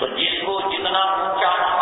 تو جس کو جتنا اونچا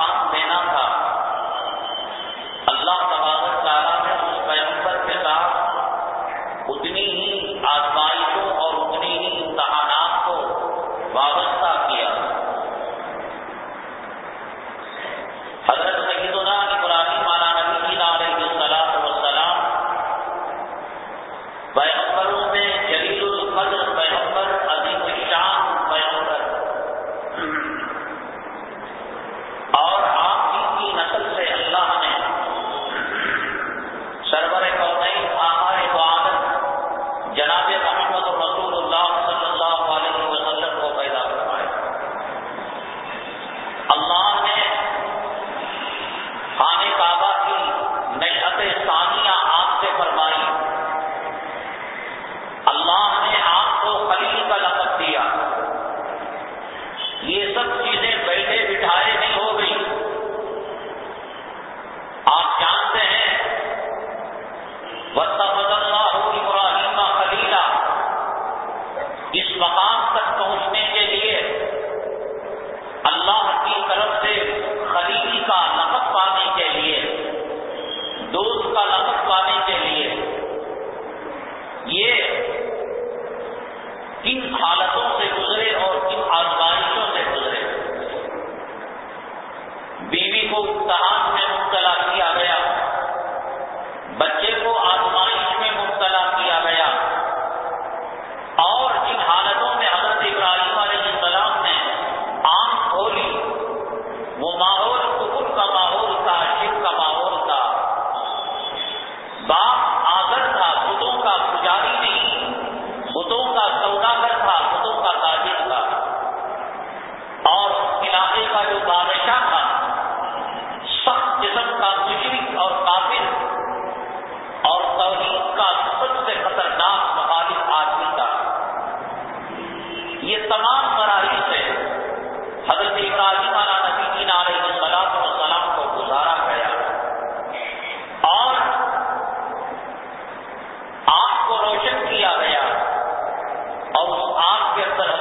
کو روشن کیا گیا اور اس آگ کے اندر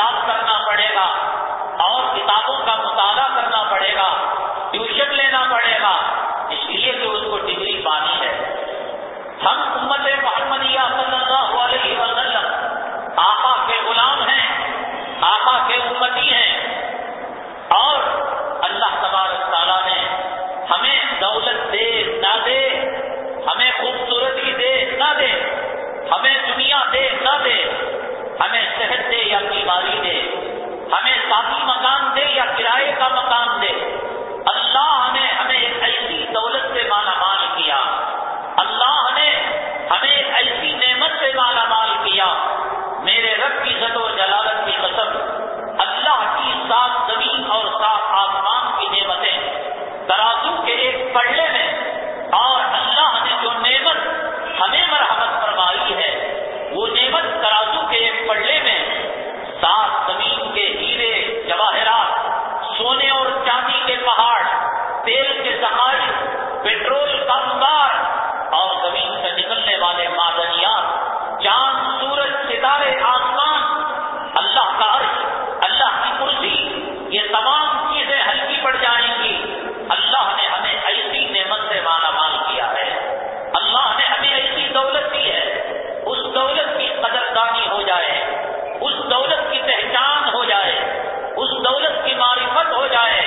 یاد کرنا باری دے۔ ہمیں ساتھی مکان دے یا کرائے کا مکان دے۔ اللہ نے ہمیں ایسی دولت سے مالا مال کیا۔ اللہ نے ہمیں ایسی نعمت سے مالا مال کیا۔ میرے رب کی زد و جلالت کی قسم، اللہ کی ساتھ زمین اور ساتھ دولت کی پہچان ہو جائے، اس دولت کی معرفت ہو جائے،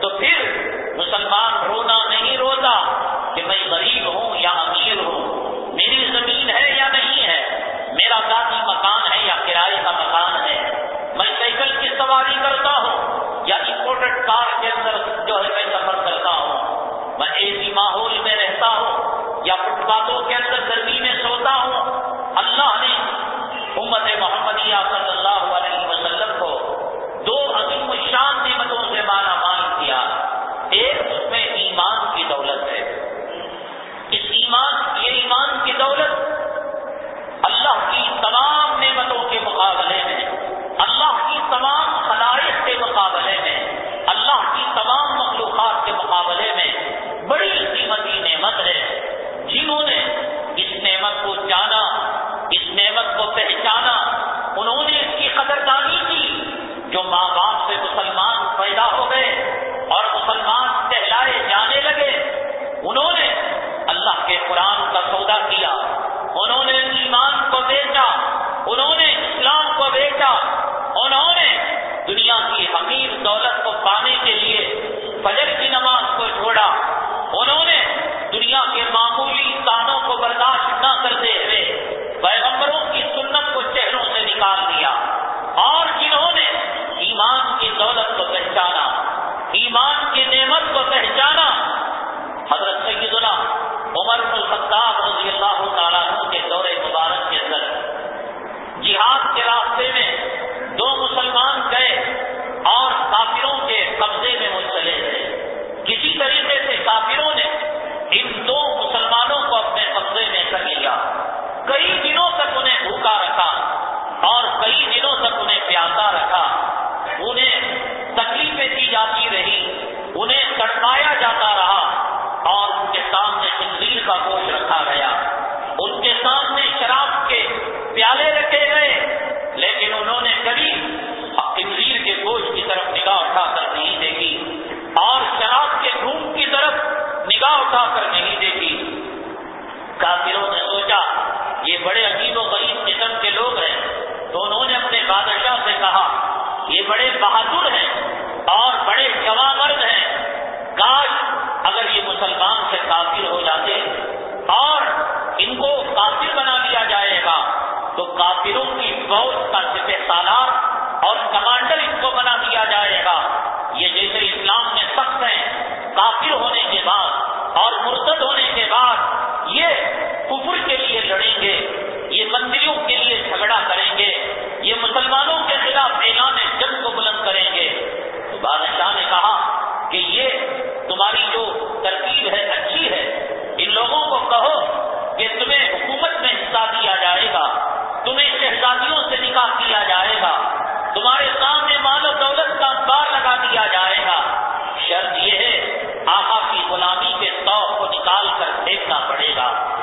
تو پھر مسلمان رونا نہیں روتا کہ میں غریب ہوں یا امیر ہوں، میری زمین ہے یا نہیں ہے، میرا ذاتی مکان ہے یا کرائے کا مکان ہے، میں سائیکل کی سواری کرتا ہوں یا امپورٹڈ کار کے اندر جو ہے میں سفر کرتا ہوں، میں اے سی ماحول میں رہتا ہوں یا فٹ پاتھوں کے اندر گرمی میں سوتا ہوں۔ اللہ نے امت محمدیہ صلی اللہ کے مقابلے میں، اللہ کی تمام خلائق کے مقابلے میں، اللہ کی تمام مخلوقات کے مقابلے میں بڑی قیمتی نعمت ہے۔ جنہوں نے اس نعمت کو جانا، اس نعمت کو پہچانا، انہوں نے اس کی قدردانی کی جو ماں باپ سے مسلمان پیدا ہو گئے اور مسلمان کہلائے جانے لگے۔ انہوں نے اللہ کے قرآن کا سودا کیا، انہوں نے ایمان کو بیچا۔ fallar پڑے گا۔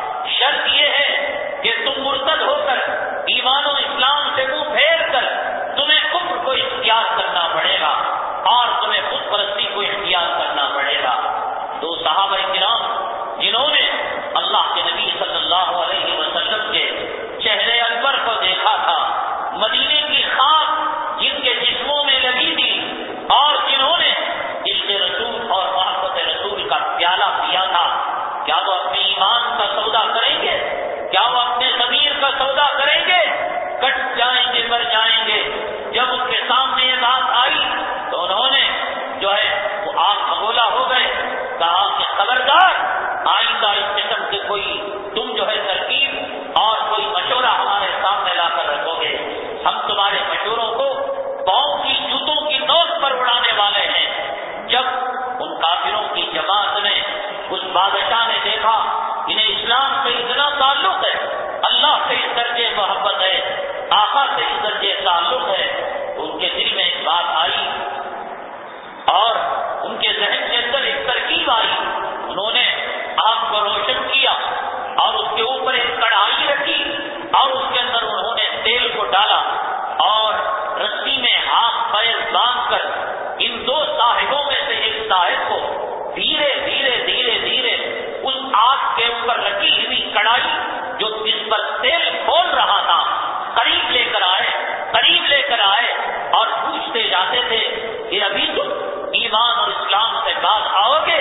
چاہتے تھے کہ ابھی تم ایمان اور اسلام سے بات آؤ گے؟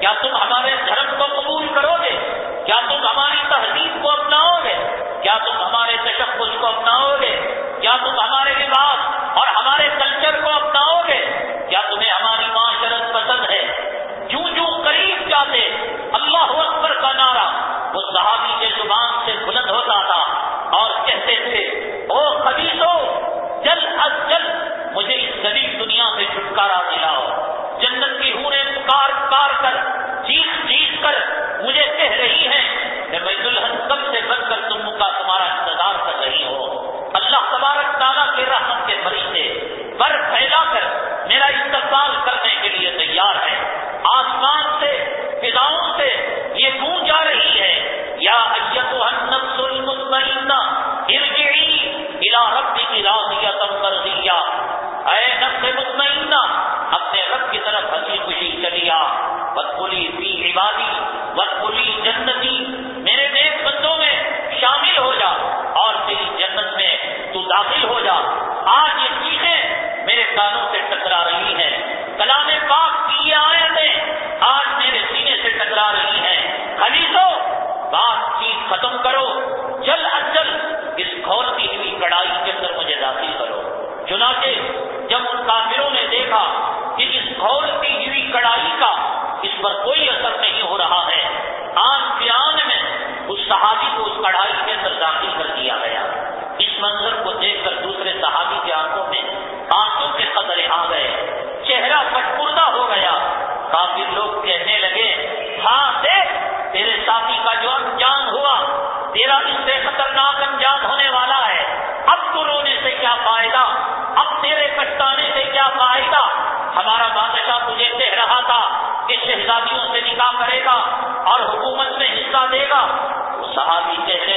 کیا تم ہمارے دھرم کو قبول کرو گے؟ کیا تم ہماری تہذیب کو اپناؤ گے؟ کیا تم ہمارے تشخص کو اپناؤ گے؟ کیا تم ہمارے لباس اور ہمارے کلچر کو اپناؤ گے؟ کیا تمہیں ہماری معاشرت پسند ہے؟ جوں جوں قریب جاتے، اللہ اکبر کا نعرہ وہ صحابی کے زبان سے بلند ہوتا تھا اور کہتے تھے، او خبیصو، جلد از جلد مجھے তারা صحابی کہتے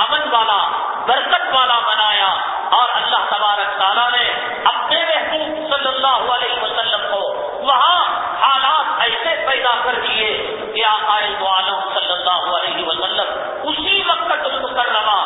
امن والا، برکت والا بنایا اور اللہ تبارک تعالیٰ نے اپنے محبوب صلی اللہ علیہ وسلم کو وہاں حالات ایسے پیدا کر دیے کہ آئے تو عالم صلی اللہ علیہ وسلم اسی وقت المکرمہ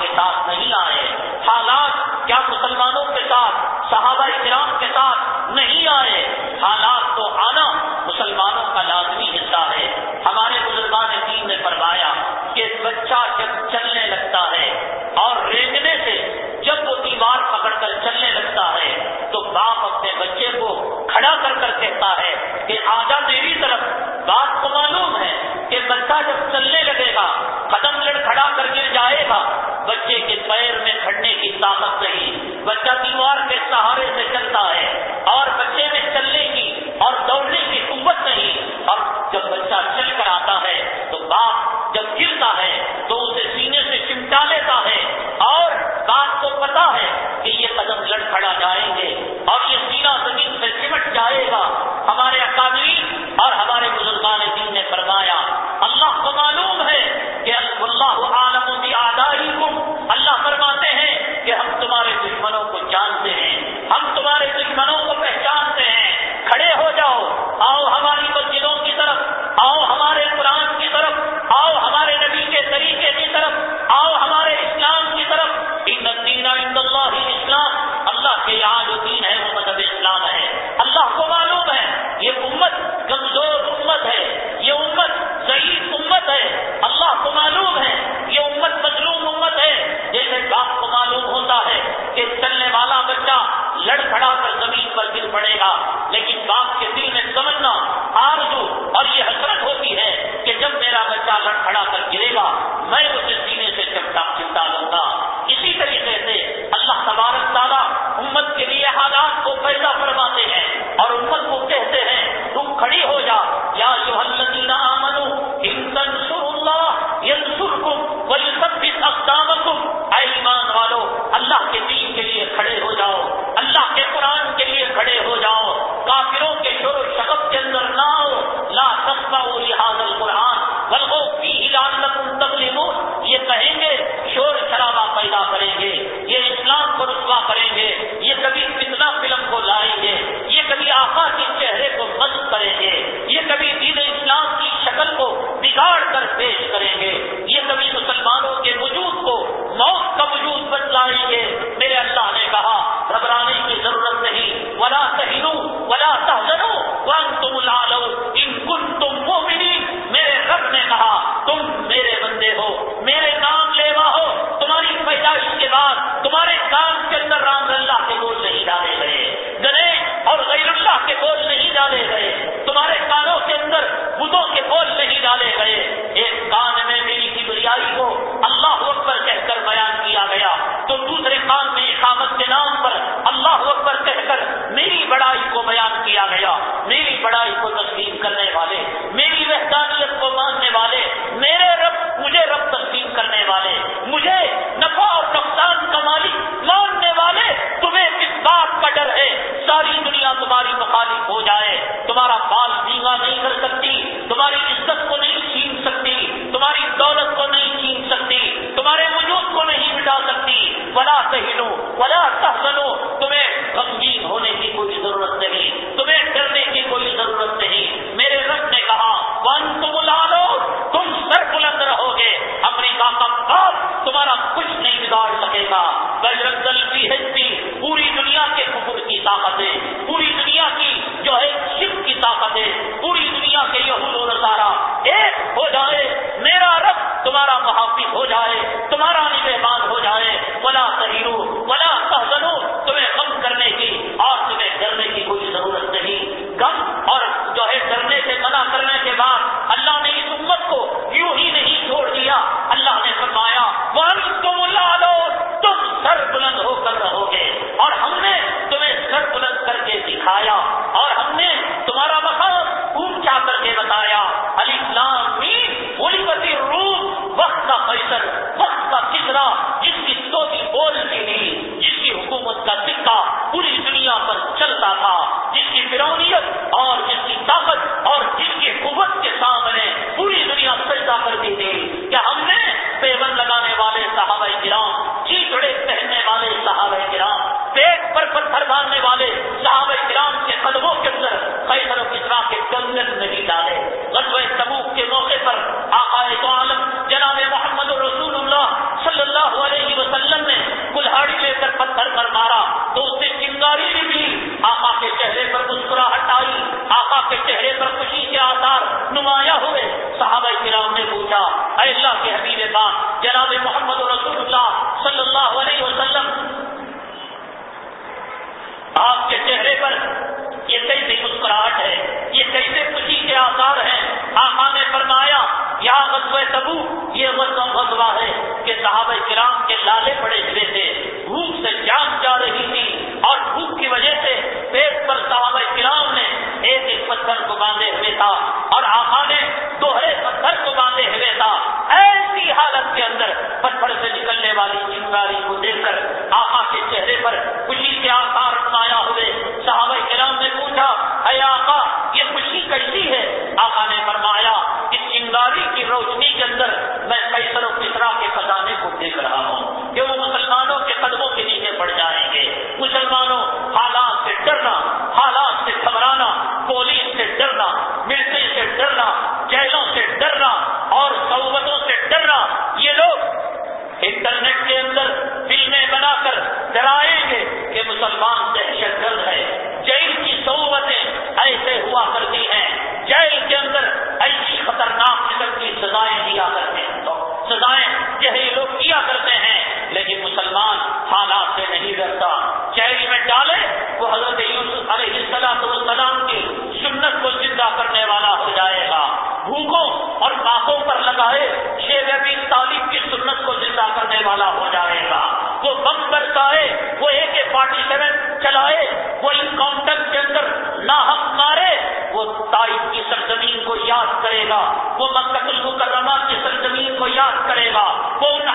کے ساتھ نہیں آئے۔ حالات کیا مسلمانوں کے ساتھ، صحابہ کرام کے ساتھ نہیں آئے؟ حالات تو آنا مسلمانوں کا لازمی حصہ ہے۔ تلوار کے سہارے سے چلتا صحابہ کرام جی چیچڑے پہننے والے صحابہ کرام، پیٹ پر پتھر ڈالنے والے صحابہ کرام کے قدموں کے اندر قیصر و کسرا کے کنگن نہیں ڈالے۔ غزوہ تبوک کے موقع پر آقائے تو عالم جناب محمد رسول اللہ صلی اللہ علیہ وسلم نے کلہاڑی لے کر پتھر پر مارا۔ تو اس سے چنگاری بھی ملی۔ آقا کے چہرے پر مسکراہٹ آئی۔ آقا کے چہرے پر خوشی کے آثار نمایاں ہوئے۔ صحابہ کرام نے پوچھا اے اللہ کے حبیب پاک، جناب محمد رسول اللہ صلی اللہ علیہ وسلم، آپ کے چہرے پر یہ کیسی مسکراہٹ ہے، یہ کیسے خوشی کے آثار ہیں؟ آقا نے فرمایا یہاں غزوہ تبو یہ غزوہ ہے کہ صحابہ کرام کے لالے پڑے ہوئے تھے، بھوک سے جان جا رہی تھی اور بھوک کی وجہ سے پیٹ پر صحابہ کرام نے ایک ایک پتھر کو باندھے ہوئے تھا اور آقا نے دوہرے پتھر کے اندر پتھر سے نکلنے والی چنگاری کو دیکھ کر آقا کے چہرے پر خوشی کے آثار نمایاں ہوئے صحابہ کرام نے پوچھا، اے آقا، یہ خوشی کیسی ہے؟ آقا نے فرمایا، اس چنگاری کی روشنی کے اندر میں کیسر و کسرا کے خزانے کو دیکھ رہا ہوں کہ وہ مسلمانوں کے قدموں کے نیچے پڑ جائیں گے۔ مسلمانوں، حالات سے ڈرنا، حالات مسلمان حالات سے نہیں ڈرتا۔ جیل میں ڈالے وہ حضرت یوسف علیہ السلام السلام کی سنت کو زندہ کرنے والا ہو جائے گا۔ بھوکوں اور باتوں پر لگائے شیر ابھی تعلیم کی سنت کو زندہ کرنے والا ہو جائے گا۔ وہ بم برسائے، وہ اے کے فارٹی سیون چلائے، وہ انکاؤنٹر کے اندر ناحق مارے، وہ تائف کی سرزمین کو یاد کرے گا۔ وہ مکت المکرمہ کی سرزمین کو یاد کرے گا۔ وہ ان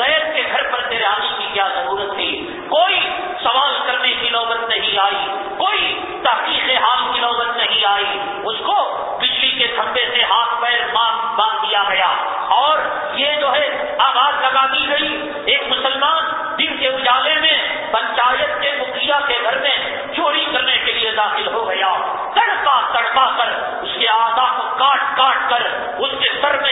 غیر کے گھر پر تیرے آنے کی کیا ضرورت تھی؟ کوئی سوال کرنے کی نوبت نہیں آئی، کوئی تحقیق حال کی نوبت نہیں آئی۔ اس کو بجلی کے کھمبے سے ہاتھ پیر باندھ دیا گیا۔ اور یہ جو ہے، آواز لگا دی گئی۔ ایک مسلمان دن کے اجالے میں پنچایت کے مکھیا کے گھر میں چوری کرنے کے لیے داخل ہو گیا۔ تڑپا تڑپا کر اس کے آدھا کو کاٹ کاٹ کر اس کے سر میں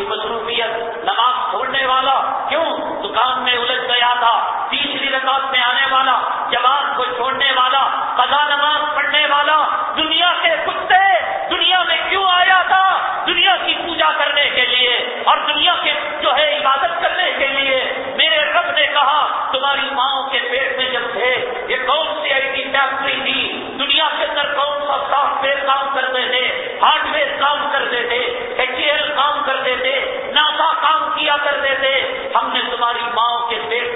کی مصروفیت، نماز چھوڑنے والا، کیوں؟ دکان میں الجھ گیا تھا، تیسری رکعت میں آنے والا، جماعت کو چھوڑنے والا، قضا نماز پڑھنے والا، دنیا کے ہماری ماں کے پیٹ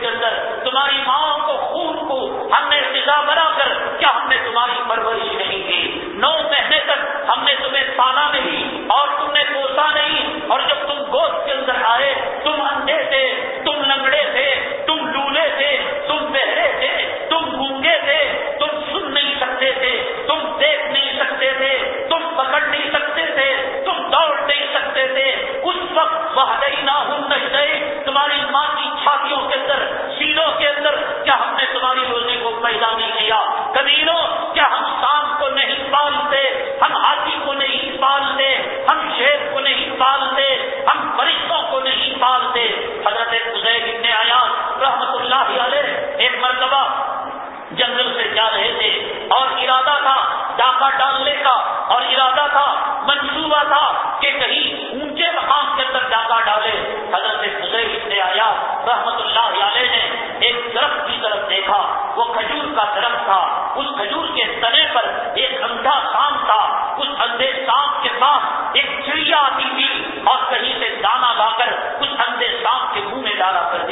ایک درخت کی طرف دیکھا، وہ کھجور کا درخت تھا۔ اس کھجور کے تنے پر ایک اندھا سانپ تھا۔ اس اندھے سانپ کے ساتھ ایک چڑیا آتی تھی اور کہیں سے دانا لا کر اس اندھے سانپ کے منہ میں ڈالا کر۔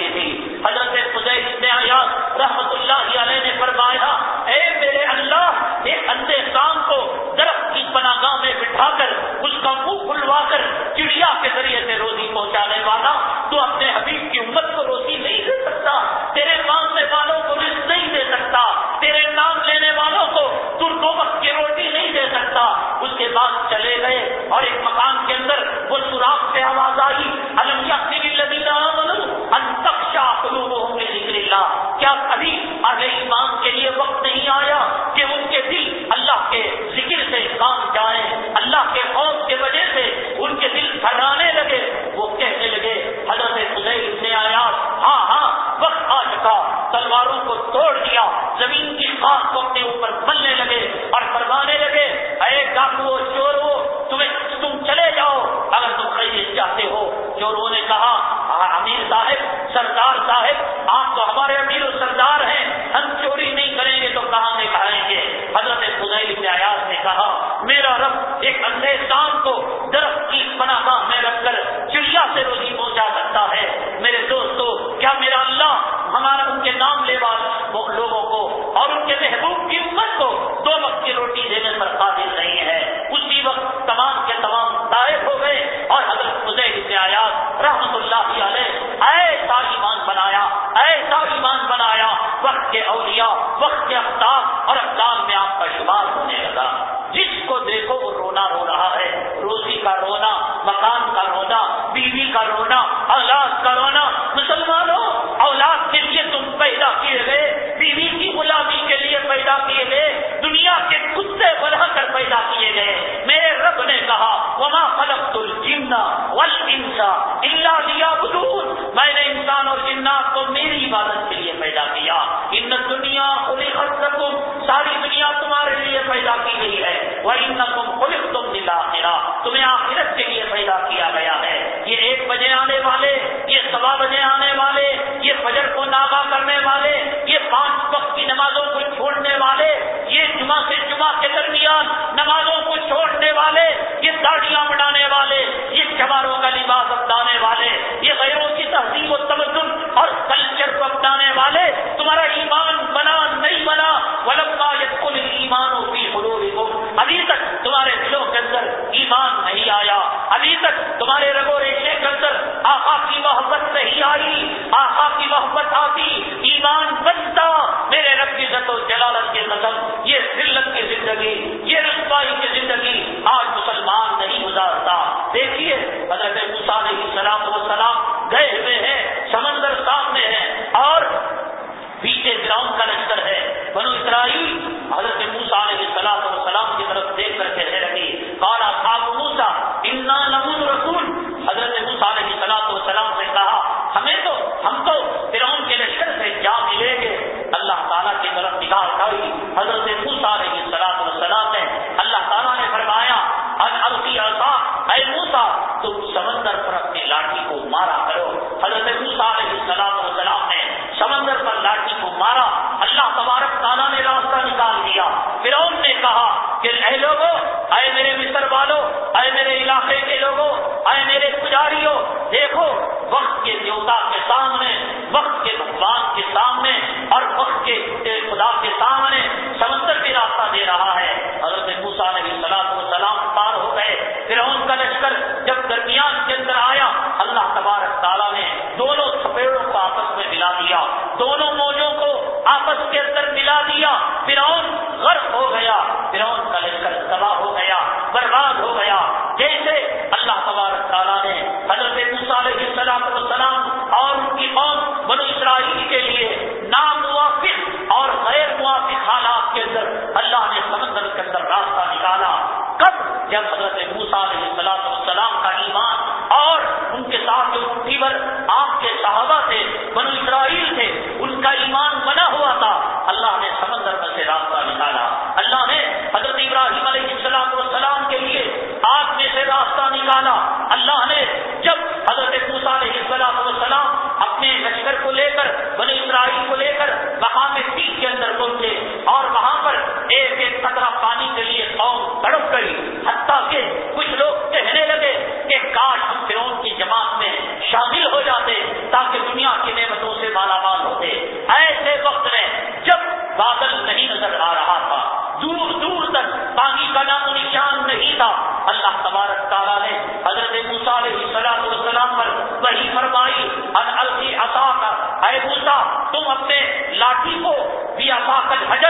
تم تم تمہیں آخرت کے لیے کیا گیا ہے۔ یہ ایک بجے آنے والے، یہ سوا بجے آنے والے، یہ فجر کو کرنے والے، یہ پانچ وقت کی نمازوں کو چھوڑنے والے، یہ جمعہ سے جمعہ کے درمیان نمازوں کو چھوڑنے والے، یہ والے، یہ کا لباس اپنانے والے، یہ کی تہذیب و تمدن اور کلچر کو اپنانے والے، تمہارا ایمان بنا نہیں بنا ایمان نہیں آیا۔ ابھی تک تمہارے رگو ریشے کے اندر آقا کی محبت نہیں آئی، آقا کی محبت آتی، ایمان بنتا۔ میرے رب کی زد و جلالت کے نظر یہ ذلت کی زندگی، یہ رسوائی کی زندگی آج مسلمان نہیں گزارتا۔ دیکھیے، حضرت مثال کی سلام و سلام گئے ہوئے ہیں، سمندر سامنے ہیں اور پیچھے گراؤنڈ کا لشکر ہے۔ بنو اسرائیل تم اپنے لاٹھی کو بھی آفاق حج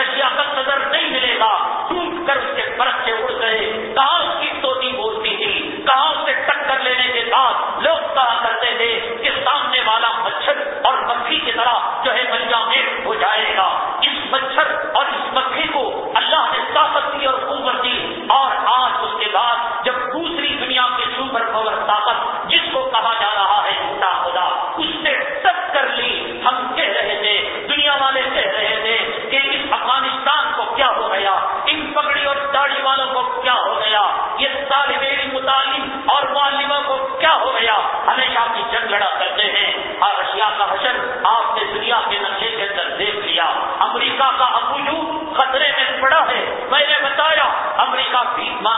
ரஷ்யா Pete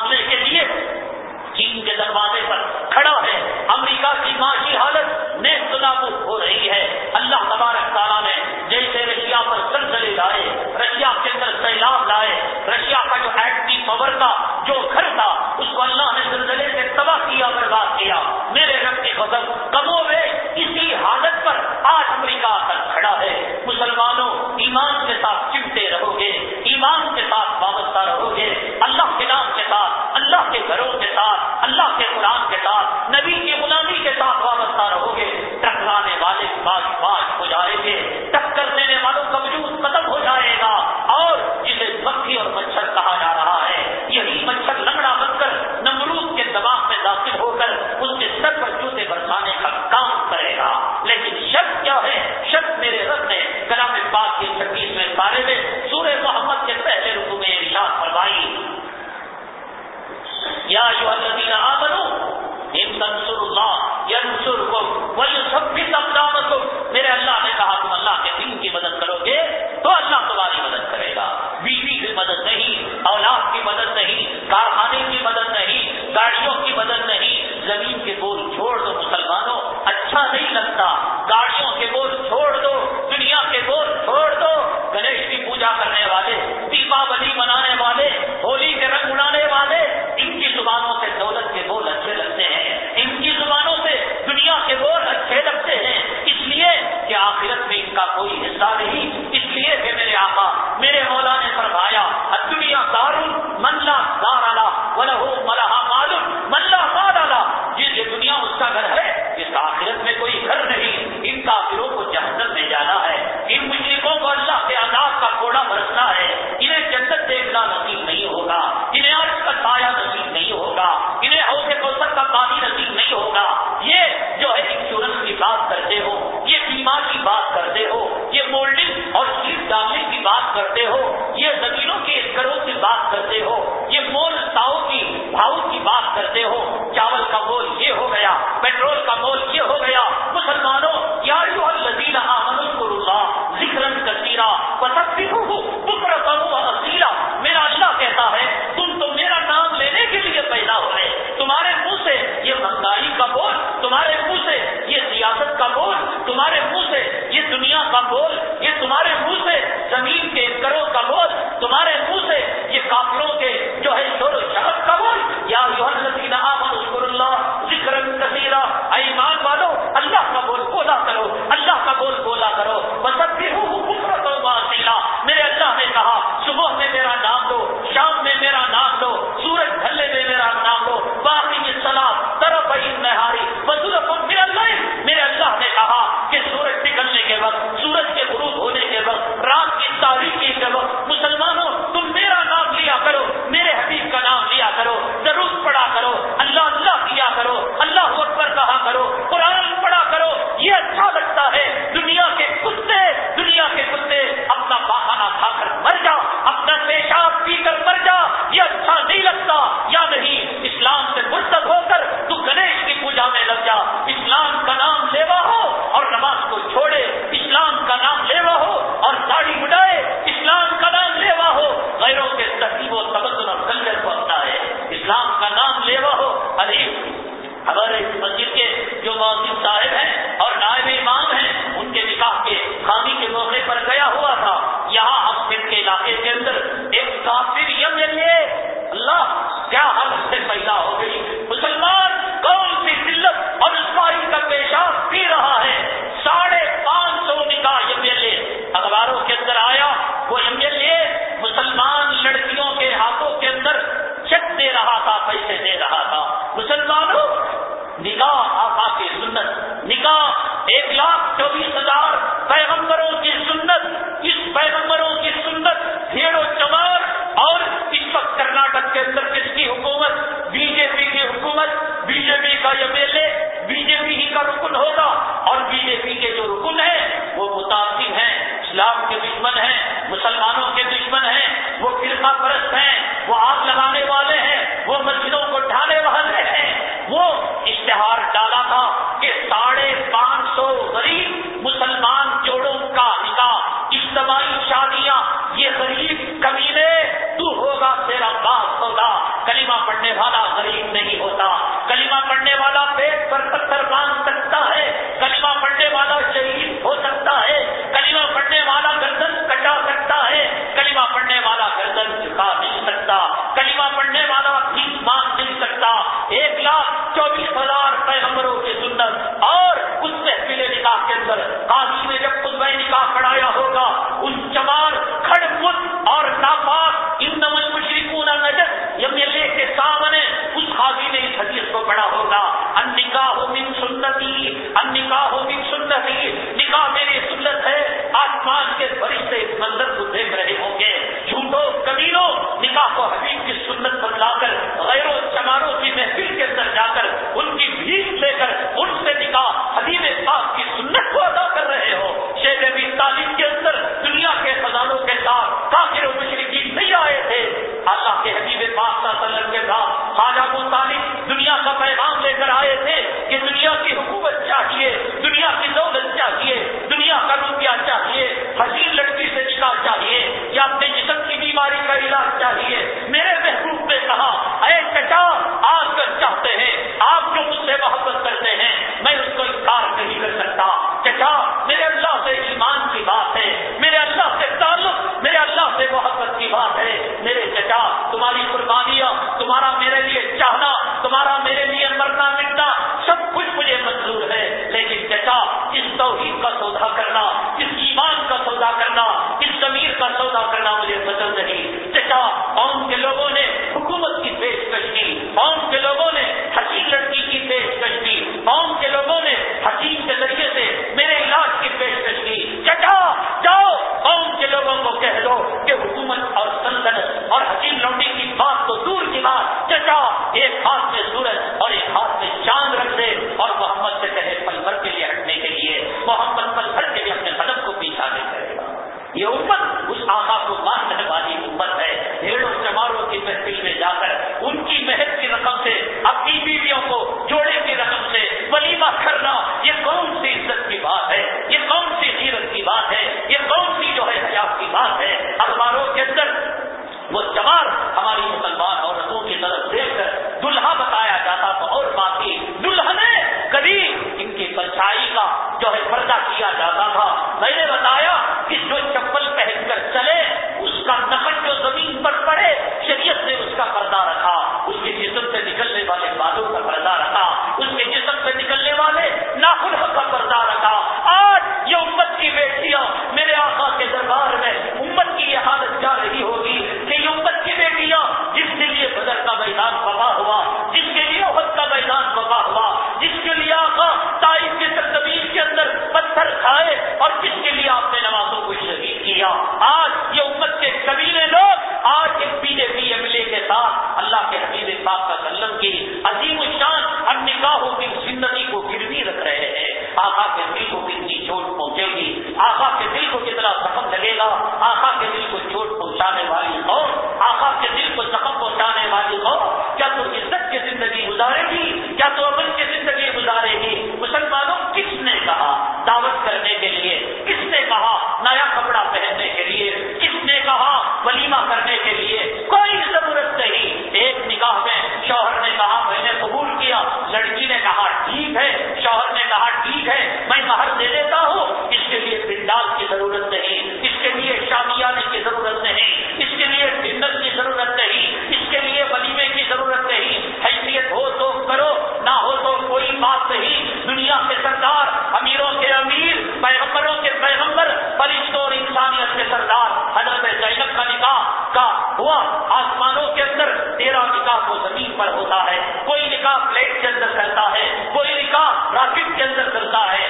مہر دے دیتا ہوں، اس کے لیے پنڈال کی ضرورت نہیں، اس کے لیے شامیانے کی ضرورت نہیں، اس کے لیے ڈنر کی ضرورت نہیں، اس کے لیے ولیمے کی ضرورت نہیں۔ حیثیت ہو تو کرو، نہ ہو تو کوئی بات نہیں۔ دنیا کے سردار، امیروں کے امیر، پیغمبروں کے پیغمبر، فرشتوں اور انسانیت کے سردار۔ حضرت زینب کا نکاح کا ہوا، آسمانوں کے اندر تیرا نکاح کو زمین پر ہوتا ہے۔ کوئی نکاح پلیٹ کے اندر کرتا ہے، کوئی نکاح راکٹ کے اندر کرتا ہے۔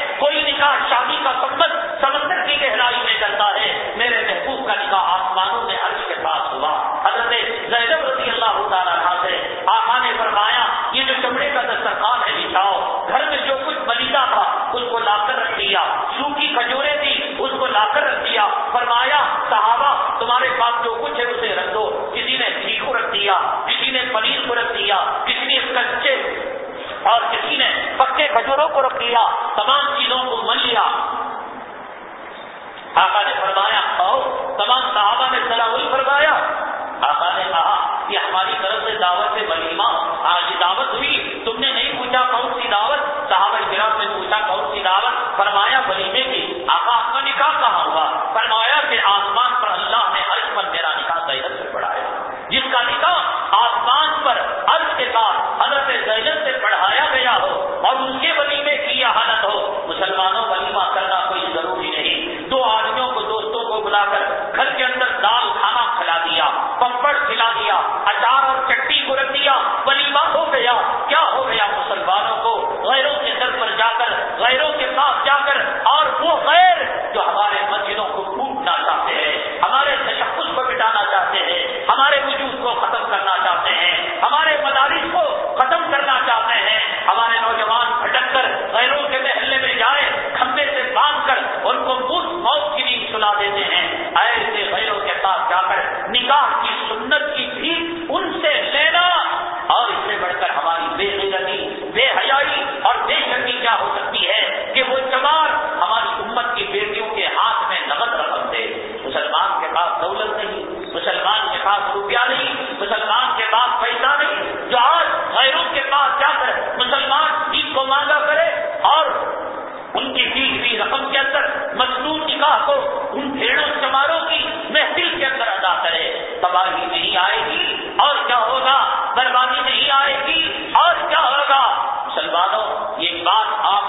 حیائی اور بے شرمی کیا ہو سکتی ہے کہ وہ چمار ہماری امت کی بیٹیوں کے ہاتھ میں نقد رقم دے۔ مسلمان کے پاس دولت نہیں، مسلمان کے پاس روپیہ نہیں، مسلمان کے پاس پیسہ نہیں۔ جو آج غیروں کے پاس جا کر مسلمان چیز کو مانگا کرے اور ان کی فیس بھی رقم کے اندر مزدور نکاح کو ان بھیڑوں چماروں کی محفل کے اندر ادا کرے۔ تباہی نہیں آئے گی اور کیا ہوگا؟ بربادی مسلمانوں یہ بات آپ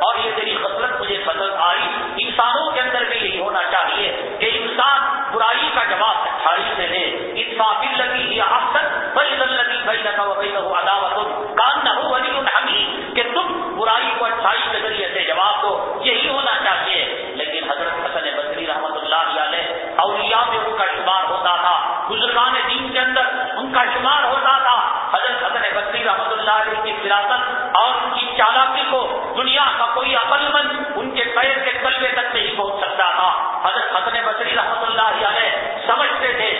اور یہ تیری غفلت مجھے پسند آئی۔ انسانوں کے اندر بھی یہی ہونا چاہیے کہ انسان برائی کا جواب اچھائی سے دے انصاف لگی یا افسر بھائی لگی بھائی لگا بھائی لگو عداوت کان نہ ہو ولی حمی کہ تم برائی کو اچھائی کے ذریعے سے جواب دو۔ یہی ہونا چاہیے۔ لیکن حضرت حسن بصری رحمت اللہ علیہ اولیاء میں ان کا شمار ہوتا تھا۔ بزرگان دین کے اندر ان کا شمار ہوتا تھا۔ حضرت حسن بصری رحمت اللہ علیہ کی فراست اور ان کی چالاکی کو دنیا کا کوئی عقل مند ان کے پیر کے قلبے تک نہیں پہنچ سکتا تھا۔ حضرت حسن بصری رحمۃ اللہ علیہ سمجھتے تھے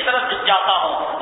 کی طرف جاتا ہوں۔